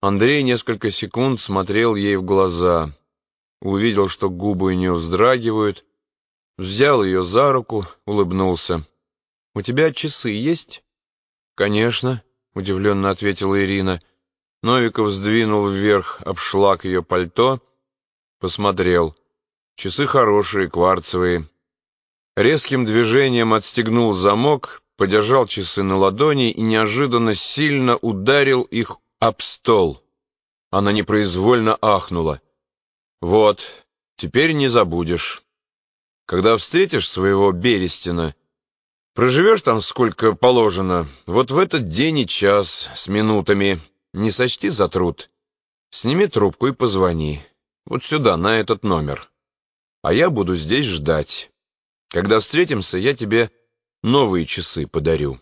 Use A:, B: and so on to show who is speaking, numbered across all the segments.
A: Андрей несколько секунд смотрел ей в глаза. Увидел, что губы у нее вздрагивают. Взял ее за руку, улыбнулся. «У тебя часы есть?» «Конечно», — удивленно ответила Ирина. Новиков сдвинул вверх обшлаг ее пальто, посмотрел. Часы хорошие, кварцевые. Резким движением отстегнул замок, подержал часы на ладони и неожиданно сильно ударил их об стол. Она непроизвольно ахнула. «Вот, теперь не забудешь. Когда встретишь своего Берестина, проживешь там сколько положено, вот в этот день и час с минутами, не сочти за труд. Сними трубку и позвони. Вот сюда, на этот номер. А я буду здесь ждать. Когда встретимся, я тебе новые часы подарю».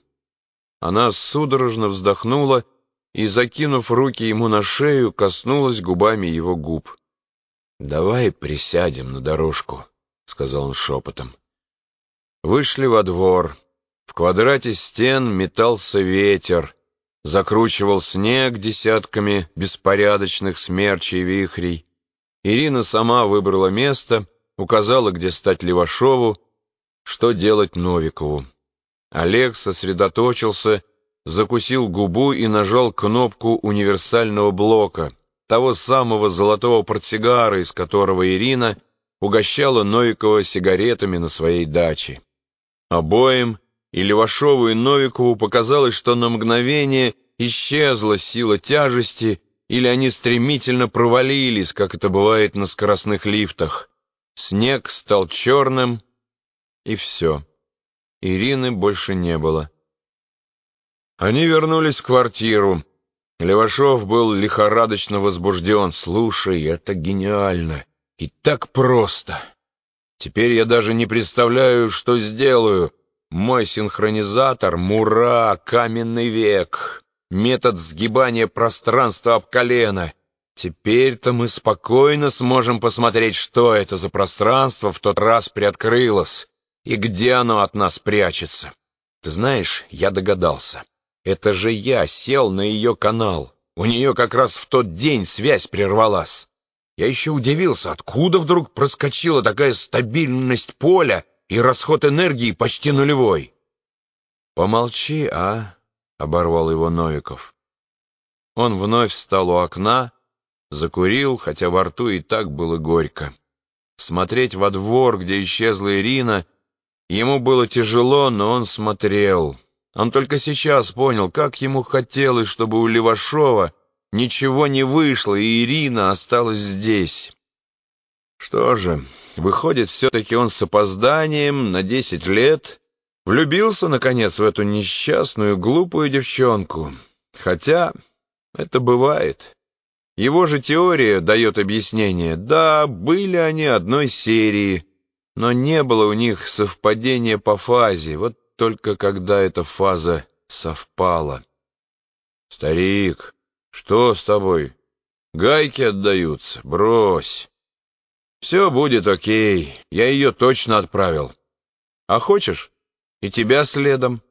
A: Она судорожно вздохнула и, закинув руки ему на шею, коснулась губами его губ. «Давай присядем на дорожку», — сказал он шепотом. Вышли во двор. В квадрате стен метался ветер, закручивал снег десятками беспорядочных смерчей вихрей. Ирина сама выбрала место, указала, где стать Левашову, что делать Новикову. Олег сосредоточился, закусил губу и нажал кнопку универсального блока, того самого золотого портсигара, из которого Ирина угощала Новикова сигаретами на своей даче. Обоим, и Левашову, и Новикову показалось, что на мгновение исчезла сила тяжести, или они стремительно провалились, как это бывает на скоростных лифтах. Снег стал черным, и все. Ирины больше не было. Они вернулись в квартиру. Левашов был лихорадочно возбужден. «Слушай, это гениально и так просто. Теперь я даже не представляю, что сделаю. Мой синхронизатор — мура, каменный век, метод сгибания пространства об колено. Теперь-то мы спокойно сможем посмотреть, что это за пространство в тот раз приоткрылось и где оно от нас прячется. Ты знаешь, я догадался. Это же я сел на ее канал. У нее как раз в тот день связь прервалась. Я еще удивился, откуда вдруг проскочила такая стабильность поля и расход энергии почти нулевой. «Помолчи, а?» — оборвал его Новиков. Он вновь встал у окна, закурил, хотя во рту и так было горько. Смотреть во двор, где исчезла Ирина, ему было тяжело, но он смотрел. Он только сейчас понял, как ему хотелось, чтобы у Левашова ничего не вышло, и Ирина осталась здесь. Что же, выходит, все-таки он с опозданием на десять лет влюбился, наконец, в эту несчастную, глупую девчонку. Хотя это бывает. Его же теория дает объяснение. Да, были они одной серии, но не было у них совпадения по фазе. Вот только когда эта фаза совпала. «Старик, что с тобой? Гайки отдаются, брось. Все будет окей, я ее точно отправил. А хочешь, и тебя следом?»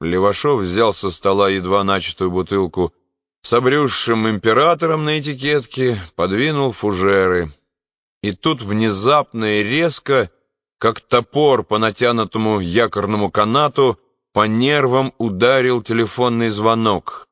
A: Левашов взял со стола едва начатую бутылку с обрюзшим императором на этикетке, подвинул фужеры. И тут внезапно и резко как топор по натянутому якорному канату, по нервам ударил телефонный звонок.